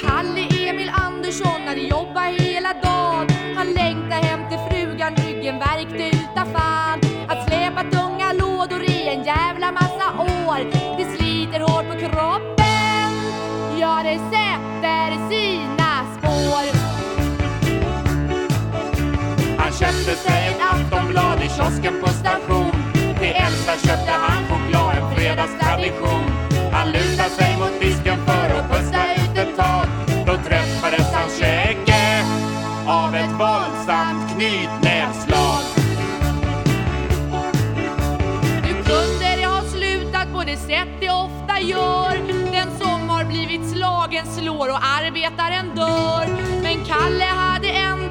Kalle Emil Andersson hade jobbat hela dagen. Han längtade hem till frugan, ryggen värkte uta fan. Att släpa tunga lådor i en jävla massa år, det sliter hårt på kroppen. Ja, det sätter sina spår. Han köpte sig ett Aftonblad i kiosken på station. Det enda köpte han ett våldsamt knytnävsslag. Nu kunde det ha slutat på det sätt det ofta gör. Den som har blivit slagen slår och arbetaren dör. Men Kalle hade ändå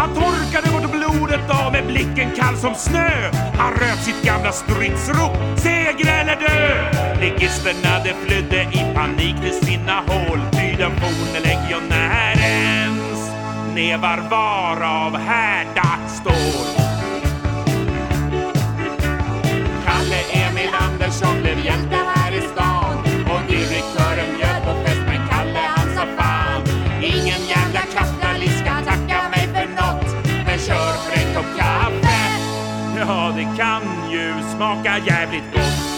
Han torkade bort blodet av med blicken kall som snö. Han röt sitt gamla stridsrop, seger eller dö. Ligisterna de flydde i panik till sina hål. Ty den forne legionärens nävar var av härdat stål. det kan ju smaka jävligt gott.